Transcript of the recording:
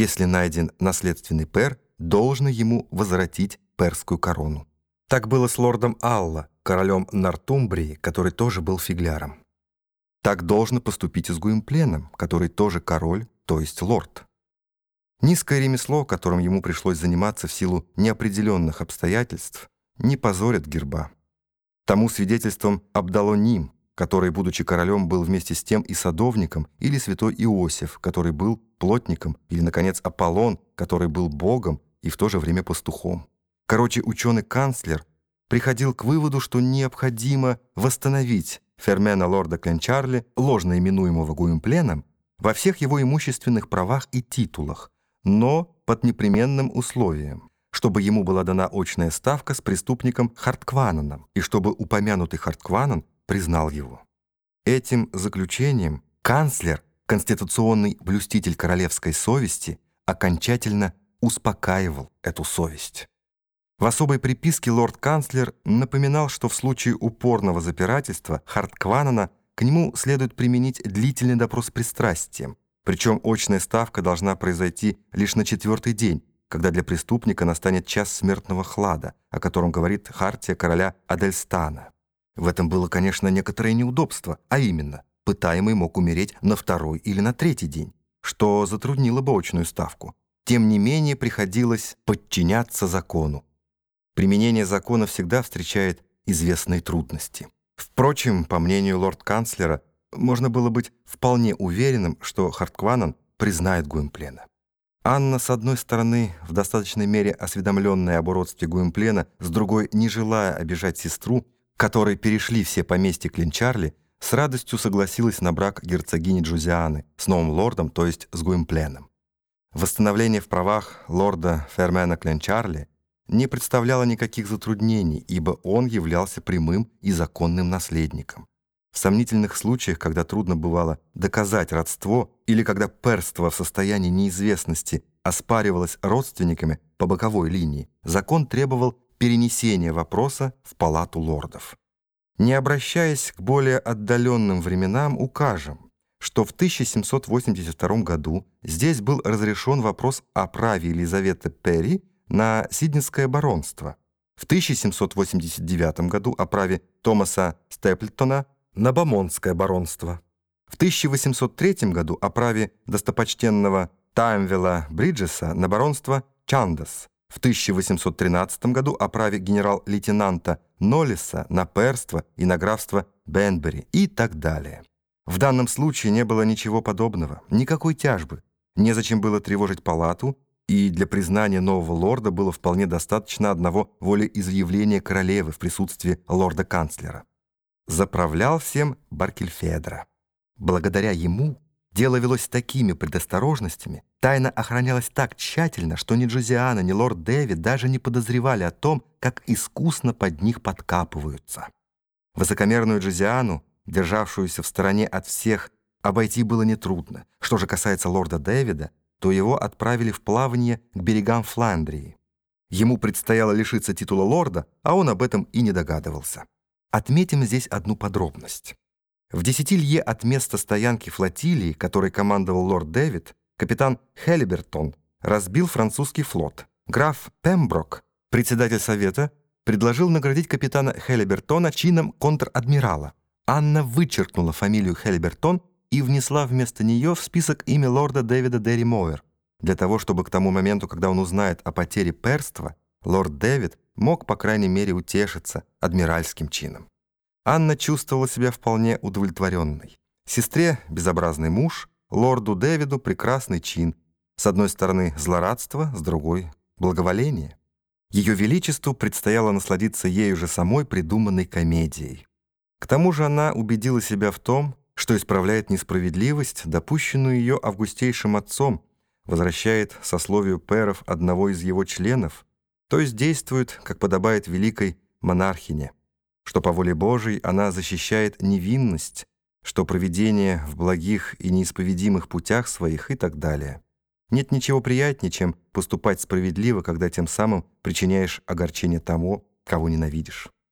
если найден наследственный пер, должен ему возвратить перскую корону. Так было с лордом Алла, королем Нортумбрии, который тоже был фигляром. Так должно поступить и с Гуимпленом, который тоже король, то есть лорд. Низкое ремесло, которым ему пришлось заниматься в силу неопределенных обстоятельств, не позорит герба. Тому свидетельством обдало Ним, который, будучи королем, был вместе с тем и садовником, или святой Иосиф, который был плотником, или, наконец, Аполлон, который был богом и в то же время пастухом. Короче, ученый-канцлер приходил к выводу, что необходимо восстановить Фермена лорда Кленчарли, ложно именуемого Гуимпленом, во всех его имущественных правах и титулах, но под непременным условием, чтобы ему была дана очная ставка с преступником Хартквананом и чтобы упомянутый Харткванан признал его. Этим заключением канцлер, конституционный блюститель королевской совести, окончательно успокаивал эту совесть. В особой приписке лорд-канцлер напоминал, что в случае упорного запирательства Харткванана к нему следует применить длительный допрос с пристрастием, причем очная ставка должна произойти лишь на четвертый день, когда для преступника настанет час смертного хлада, о котором говорит хартия короля Адельстана. В этом было, конечно, некоторое неудобство, а именно, пытаемый мог умереть на второй или на третий день, что затруднило бы очную ставку. Тем не менее, приходилось подчиняться закону. Применение закона всегда встречает известные трудности. Впрочем, по мнению лорд-канцлера, можно было быть вполне уверенным, что Харткванан признает Гуэмплена. Анна, с одной стороны, в достаточной мере осведомленная об уродстве Гуэмплена, с другой, не желая обижать сестру, которой перешли все поместья Клинчарли, с радостью согласилась на брак герцогини Джузианы с новым лордом, то есть с Гуэмпленом. Восстановление в правах лорда Фермена Кленчарли не представляло никаких затруднений, ибо он являлся прямым и законным наследником. В сомнительных случаях, когда трудно бывало доказать родство или когда перство в состоянии неизвестности оспаривалось родственниками по боковой линии, закон требовал перенесения вопроса в палату лордов. Не обращаясь к более отдаленным временам, укажем, что в 1782 году здесь был разрешен вопрос о праве Елизаветы Перри на Сиднейское баронство, в 1789 году о праве Томаса Степлтона на Бомонское баронство. В 1803 году о праве достопочтенного Таймвела Бриджеса на баронство Чандас. В 1813 году о праве генерал-лейтенанта Ноллиса на перство и на графство Бенбери и так далее. В данном случае не было ничего подобного, никакой тяжбы. Незачем было тревожить палату, и для признания нового лорда было вполне достаточно одного волеизъявления королевы в присутствии лорда-канцлера заправлял всем Баркельфедра. Благодаря ему дело велось такими предосторожностями, тайна охранялась так тщательно, что ни Джозиана, ни лорд Дэвид даже не подозревали о том, как искусно под них подкапываются. Высокомерную Джозиану, державшуюся в стороне от всех, обойти было нетрудно. Что же касается лорда Дэвида, то его отправили в плавание к берегам Фландрии. Ему предстояло лишиться титула лорда, а он об этом и не догадывался. Отметим здесь одну подробность. В десяти лье от места стоянки флотилии, которой командовал лорд Дэвид, капитан Хелибертон разбил французский флот. Граф Пемброк, председатель совета, предложил наградить капитана Хелибертона чином контр-адмирала. Анна вычеркнула фамилию Хелибертон и внесла вместо нее в список имя лорда Дэвида Дерри Моэр, для того, чтобы к тому моменту, когда он узнает о потере перства, лорд Дэвид мог, по крайней мере, утешиться адмиральским чином. Анна чувствовала себя вполне удовлетворенной. Сестре — безобразный муж, лорду Дэвиду — прекрасный чин. С одной стороны злорадство, с другой — благоволение. Ее Величеству предстояло насладиться ею же самой придуманной комедией. К тому же она убедила себя в том, что исправляет несправедливость, допущенную ее августейшим отцом, возвращает сословию перов одного из его членов — то есть действует, как подобает великой монархине, что по воле Божией она защищает невинность, что проведение в благих и неисповедимых путях своих и так далее. Нет ничего приятнее, чем поступать справедливо, когда тем самым причиняешь огорчение тому, кого ненавидишь.